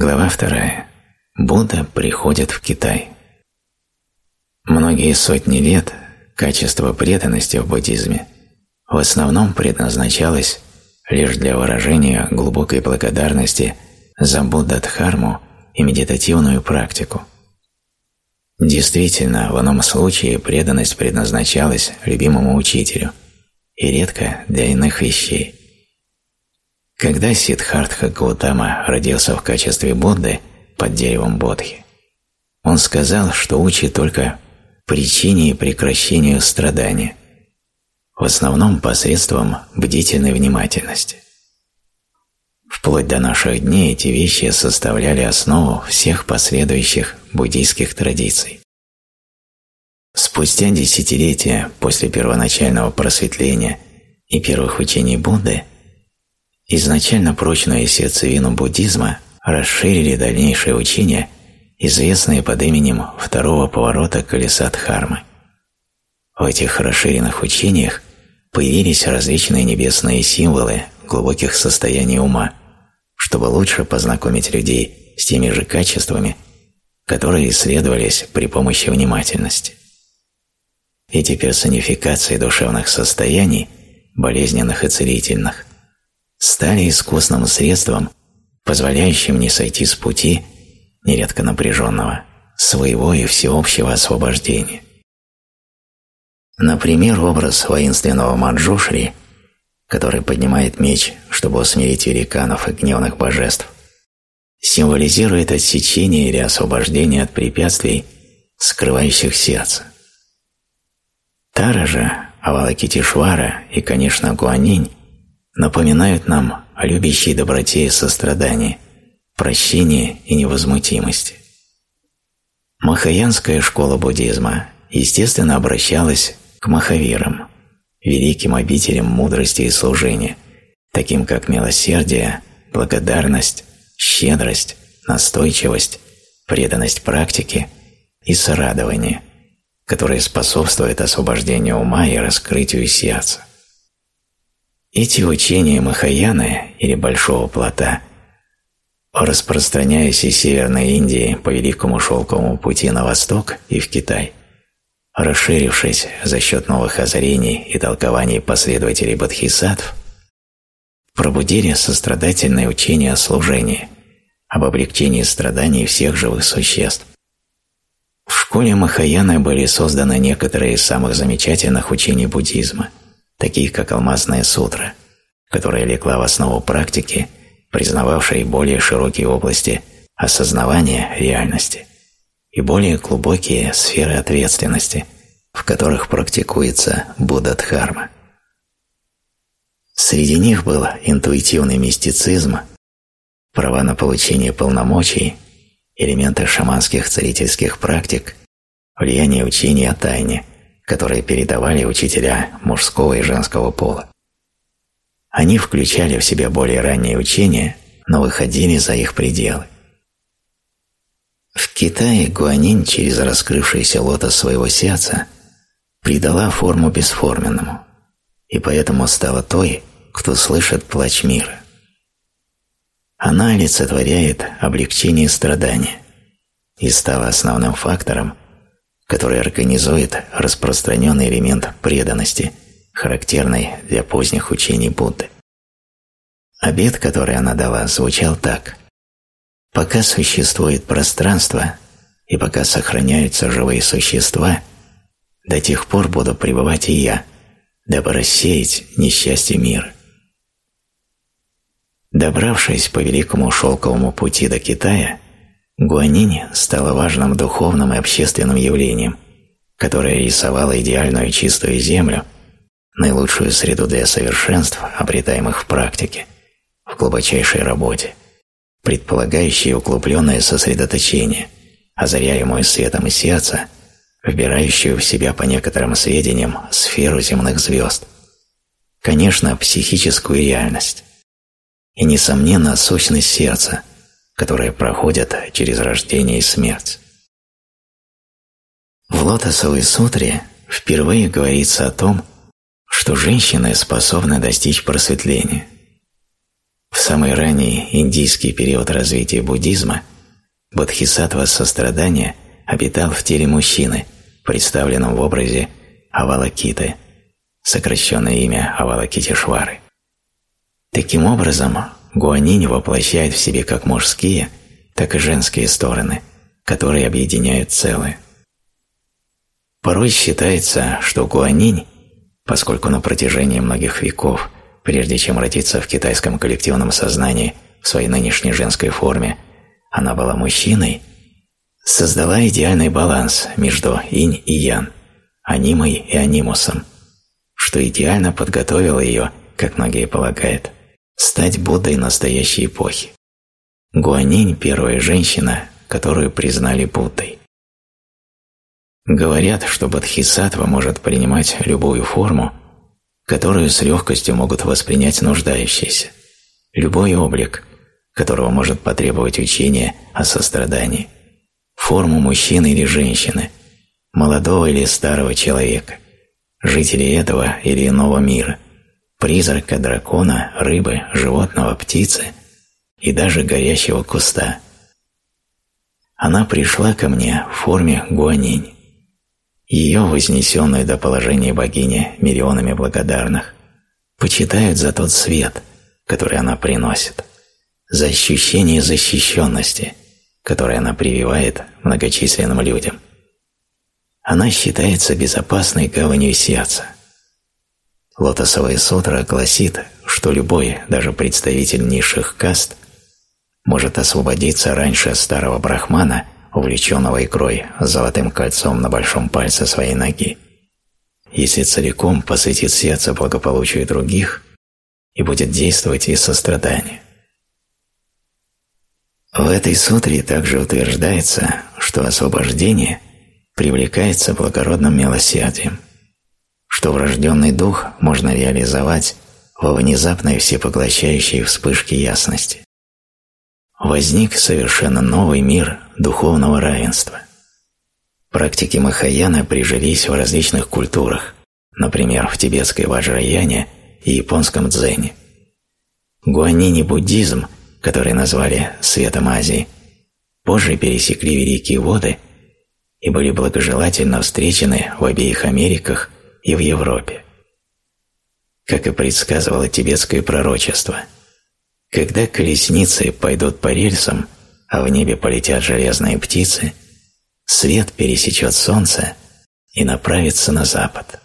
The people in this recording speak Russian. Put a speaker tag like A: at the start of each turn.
A: Глава вторая. Будда приходит в Китай. Многие сотни лет качество преданности в буддизме в основном предназначалось лишь для выражения глубокой благодарности за Буддадхарму и медитативную практику. Действительно, в ином случае преданность предназначалась любимому учителю и редко для иных вещей. Когда Сиддхартха Гаутама родился в качестве Будды под деревом Бодхи, он сказал, что учит только причине и прекращению страдания, в основном посредством бдительной внимательности. Вплоть до наших дней эти вещи составляли основу всех последующих буддийских традиций. Спустя десятилетия после первоначального просветления и первых учений Будды изначально прочную сердцевину буддизма расширили дальнейшие учения, известные под именем второго поворота колеса Дхармы. В этих расширенных учениях появились различные небесные символы глубоких состояний ума, чтобы лучше познакомить людей с теми же качествами, которые исследовались при помощи внимательности. Эти персонификации душевных состояний, болезненных и целительных, стали искусным средством, позволяющим не сойти с пути, нередко напряженного, своего и всеобщего освобождения. Например, образ воинственного Маджушри, который поднимает меч, чтобы усмирить великанов и гневных божеств, символизирует отсечение или освобождение от препятствий, скрывающих сердце. Тара же, Авалакитишвара и, конечно, Гуанинь напоминают нам о любящей доброте и сострадании, прощении и невозмутимости. Махаянская школа буддизма, естественно, обращалась к махавирам, великим обителям мудрости и служения, таким как милосердие, благодарность, щедрость, настойчивость, преданность практике и сорадование, которые способствуют освобождению ума и раскрытию сердца. Эти учения Махаяны или Большого Плота, распространяясь из Северной Индии по Великому Шелковому пути на восток и в Китай, расширившись за счет новых озарений и толкований последователей Бодхисаттв, пробудили сострадательное учение о служении, об облегчении страданий всех живых существ. В школе Махаяны были созданы некоторые из самых замечательных учений буддизма – такие как Алмазная сутра, которая легла в основу практики, признававшей более широкие области осознавания реальности и более глубокие сферы ответственности, в которых практикуется Буддха-дхарма. Среди них был интуитивный мистицизм, права на получение полномочий, элементы шаманских целительских практик, влияние учений о тайне – которые передавали учителя мужского и женского пола. Они включали в себя более ранние учения, но выходили за их пределы. В Китае Гуанинь через раскрывшийся лотос своего сердца придала форму бесформенному, и поэтому стала той, кто слышит плач мира. Она олицетворяет облегчение страдания и стала основным фактором, который организует распространенный элемент преданности, характерный для поздних учений Будды. Обет, который она дала, звучал так. «Пока существует пространство и пока сохраняются живые существа, до тех пор буду пребывать и я, дабы рассеять несчастье мира». Добравшись по великому шелковому пути до Китая, Гуанинь стала важным духовным и общественным явлением, которое рисовало идеальную чистую землю, наилучшую среду для совершенств, обретаемых в практике, в глубочайшей работе, предполагающей углубленное сосредоточение, озаряемую светом сердца, вбирающую в себя по некоторым сведениям сферу земных звезд, конечно, психическую реальность. И, несомненно, сущность сердца – которые проходят через рождение и смерть. В Лотосовой сутре впервые говорится о том, что женщины способны достичь просветления. В самый ранний индийский период развития буддизма бодхисаттва сострадания обитал в теле мужчины, представленном в образе Авалакиты, сокращенное имя Авалакитишвары. Таким образом, гуанинь воплощает в себе как мужские, так и женские стороны, которые объединяют целое. Порой считается, что гуанинь, поскольку на протяжении многих веков, прежде чем родиться в китайском коллективном сознании в своей нынешней женской форме, она была мужчиной, создала идеальный баланс между инь и ян, анимой и анимусом, что идеально подготовило ее, как многие полагают, стать Буддой настоящей эпохи. Гуанинь – первая женщина, которую признали Буддой. Говорят, что Бодхисаттва может принимать любую форму, которую с легкостью могут воспринять нуждающиеся, любой облик, которого может потребовать учение о сострадании, форму мужчины или женщины, молодого или старого человека, жителей этого или иного мира, призрака, дракона, рыбы, животного, птицы и даже горящего куста. Она пришла ко мне в форме гуанинь. Ее, вознесенную до положения богини миллионами благодарных, почитают за тот свет, который она приносит, за ощущение защищенности, которое она прививает многочисленным людям. Она считается безопасной гаванью сердца. Лотосовая сутра гласит, что любой, даже представитель низших каст, может освободиться раньше старого брахмана – увлеченного икрой с золотым кольцом на большом пальце своей ноги, если целиком посвятит сердце благополучию других и будет действовать из сострадания. В этой сутре также утверждается, что освобождение привлекается благородным милосердием, что врожденный дух можно реализовать во внезапной всепоглощающей вспышке ясности возник совершенно новый мир духовного равенства. Практики Махаяна прижились в различных культурах, например, в тибетской ваджраяне и японском дзене. Гуанини-буддизм, который назвали «светом Азии», позже пересекли Великие воды и были благожелательно встречены в обеих Америках и в Европе. Как и предсказывало тибетское пророчество – когда колесницы пойдут по рельсам, а в небе полетят железные птицы, свет пересечет солнце и направится на запад.